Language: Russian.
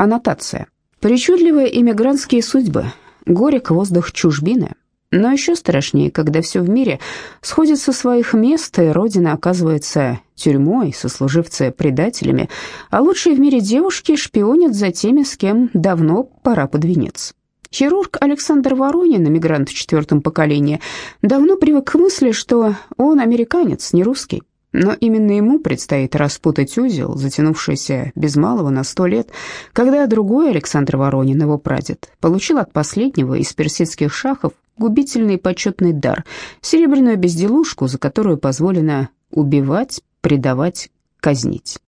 Аннотация. Причудливые иммигрантские судьбы. Горек воздух чужбины. Но еще страшнее, когда все в мире сходит со своих мест, и Родина оказывается тюрьмой, сослуживцы предателями, а лучшие в мире девушки шпионят за теми, с кем давно пора под венец. Хирург Александр Воронин, эмигрант в четвертом поколении, давно привык к мысли, что он американец, не русский. Но именно ему предстоит распутать узел, затянувшийся без малого на сто лет, когда другой Александр Воронин, его прадед, получил от последнего из персидских шахов губительный почетный дар – серебряную безделушку, за которую позволено убивать, предавать, казнить.